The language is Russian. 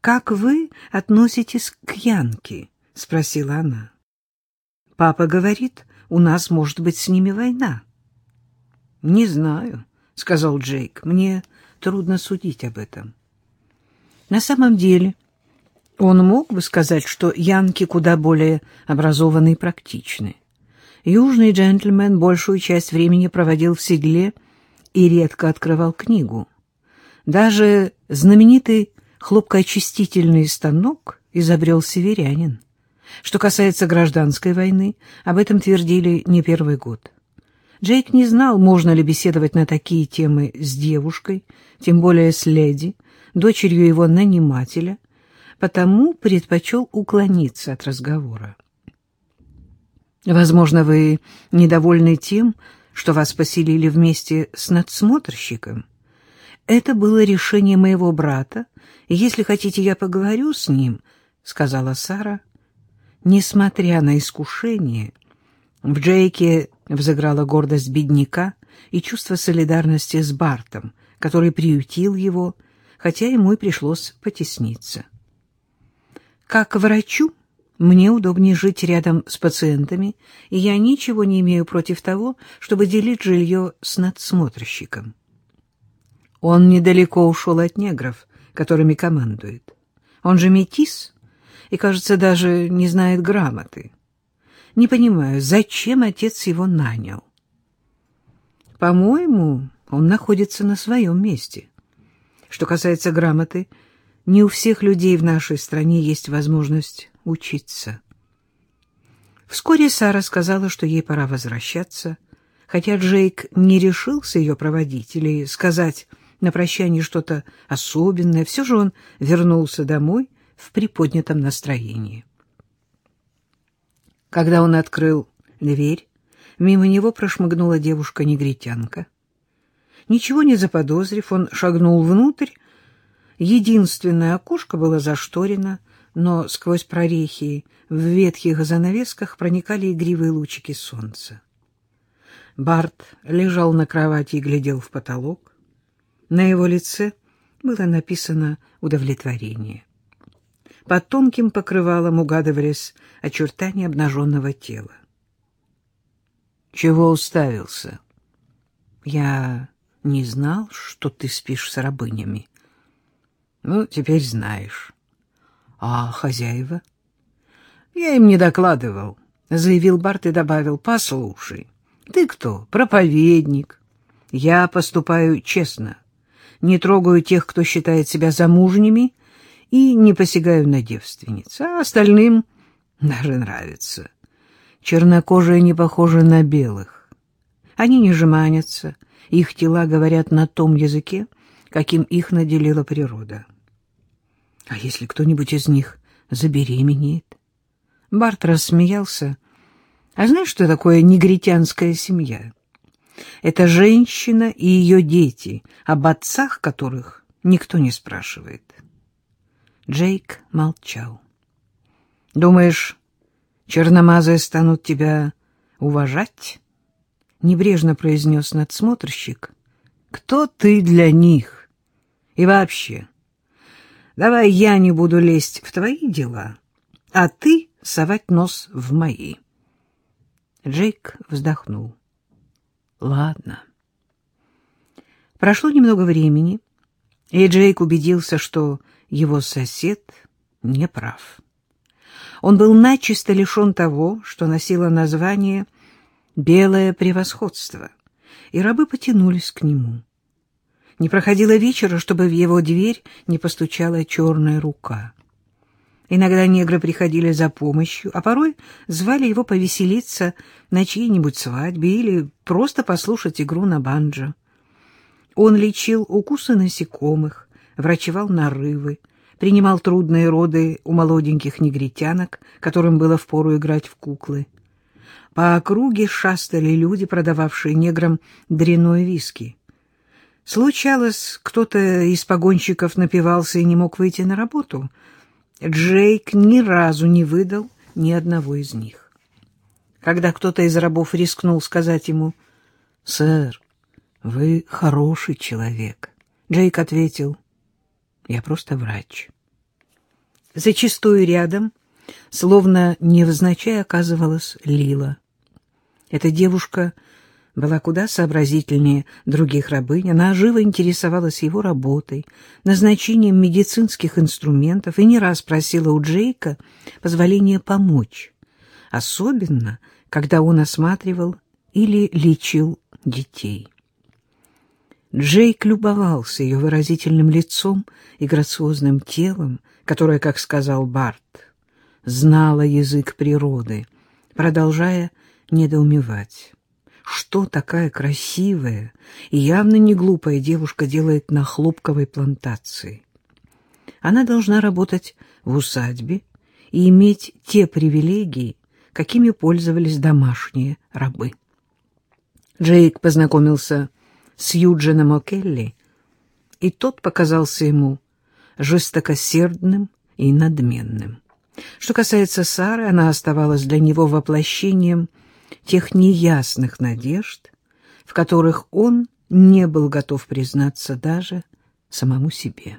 «Как вы относитесь к Янке?» — спросила она. «Папа говорит, у нас может быть с ними война». «Не знаю», — сказал Джейк. «Мне трудно судить об этом». На самом деле он мог бы сказать, что янки куда более образованы и практичны. Южный джентльмен большую часть времени проводил в седле и редко открывал книгу. Даже знаменитый хлопкоочистительный станок изобрел северянин. Что касается гражданской войны, об этом твердили не первый год. Джейк не знал, можно ли беседовать на такие темы с девушкой, тем более с леди, дочерью его нанимателя, потому предпочел уклониться от разговора. Возможно, вы недовольны тем, что вас поселили вместе с надсмотрщиком. Это было решение моего брата, если хотите, я поговорю с ним, — сказала Сара. Несмотря на искушение, в Джейке взыграла гордость бедняка и чувство солидарности с Бартом, который приютил его, хотя ему и пришлось потесниться. Как врачу мне удобнее жить рядом с пациентами, и я ничего не имею против того, чтобы делить жилье с надсмотрщиком. Он недалеко ушел от негров, которыми командует. Он же метис и, кажется, даже не знает грамоты. Не понимаю, зачем отец его нанял? По-моему, он находится на своем месте. Что касается грамоты, не у всех людей в нашей стране есть возможность учиться. Вскоре Сара сказала, что ей пора возвращаться, хотя Джейк не решился ее проводить или сказать на прощание что-то особенное, все же он вернулся домой в приподнятом настроении. Когда он открыл дверь, мимо него прошмыгнула девушка-негритянка. Ничего не заподозрив, он шагнул внутрь. Единственное окошко было зашторено, но сквозь прорехи в ветхих занавесках проникали игривые лучики солнца. Барт лежал на кровати и глядел в потолок. На его лице было написано удовлетворение. Под тонким покрывалом угадывались очертания обнаженного тела. — Чего уставился? — Я не знал, что ты спишь с рабынями. — Ну, теперь знаешь. А хозяева? Я им не докладывал, заявил Барт и добавил: "Послушай, ты кто? Проповедник. Я поступаю честно. Не трогаю тех, кто считает себя замужними, и не посягаю на девственниц. А остальным даже нравится. Чернокожие не похожи на белых. Они не жеманятся, их тела говорят на том языке, каким их наделила природа. А если кто-нибудь из них забеременеет? Барт рассмеялся. А знаешь, что такое негритянская семья? Это женщина и ее дети, об отцах которых никто не спрашивает. Джейк молчал. «Думаешь, черномазые станут тебя уважать?» — небрежно произнес надсмотрщик. «Кто ты для них? И вообще, Давай я не буду лезть в твои дела, а ты совать нос в мои. Джейк вздохнул. Ладно. Прошло немного времени, и Джейк убедился, что его сосед не прав. Он был начисто лишен того, что носило название «белое превосходство», и рабы потянулись к нему. Не проходило вечера, чтобы в его дверь не постучала черная рука. Иногда негры приходили за помощью, а порой звали его повеселиться на чьей-нибудь свадьбе или просто послушать игру на банджо. Он лечил укусы насекомых, врачевал нарывы, принимал трудные роды у молоденьких негритянок, которым было впору играть в куклы. По округе шастали люди, продававшие неграм дряной виски. Случалось, кто-то из погонщиков напивался и не мог выйти на работу. Джейк ни разу не выдал ни одного из них. Когда кто-то из рабов рискнул сказать ему, «Сэр, вы хороший человек», Джейк ответил, «Я просто врач». Зачастую рядом, словно невзначай, оказывалась Лила. Эта девушка была куда сообразительнее других рабынь. Она живо интересовалась его работой, назначением медицинских инструментов и не раз просила у Джейка позволения помочь, особенно когда он осматривал или лечил детей. Джейк любовался ее выразительным лицом и грациозным телом, которое, как сказал Барт, знало язык природы, продолжая недоумевать. Что такая красивая и явно не глупая девушка делает на хлопковой плантации? Она должна работать в усадьбе и иметь те привилегии, какими пользовались домашние рабы. Джейк познакомился с Юджином О'Келли, и тот показался ему жестокосердным и надменным. Что касается Сары, она оставалась для него воплощением тех неясных надежд, в которых он не был готов признаться даже самому себе.